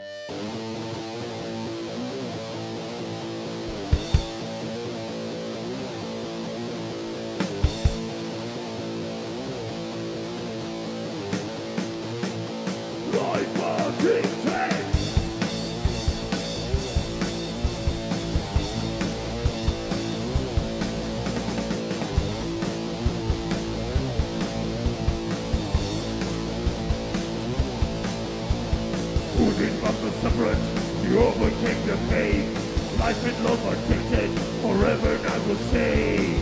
Life You overcame the pain. Life and love are tainted, forever I will say.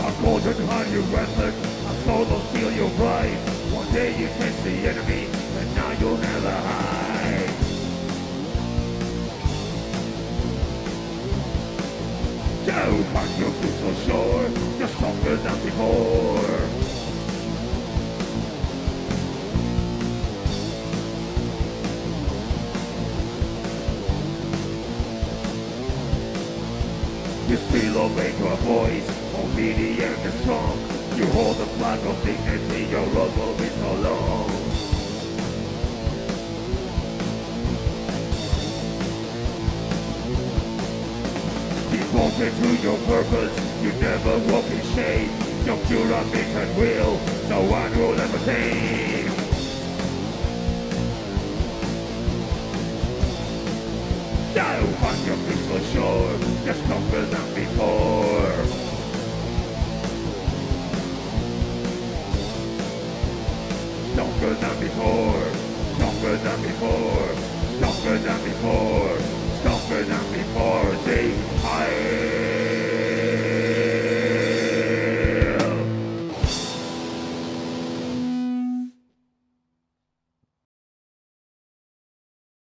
A golden heart you restless, a soul will steal your pride. One day you face the enemy, and now you'll never hide. Go find your peaceful shore, you're stronger than before. You still obey your voice, obedient and strong. You hold the flag of dignity, your road will be so long. Devoted to your purpose, you never walk in shame. Your pure ambition will, no one will ever tame. Stronger than before, stronger than before, stronger than before,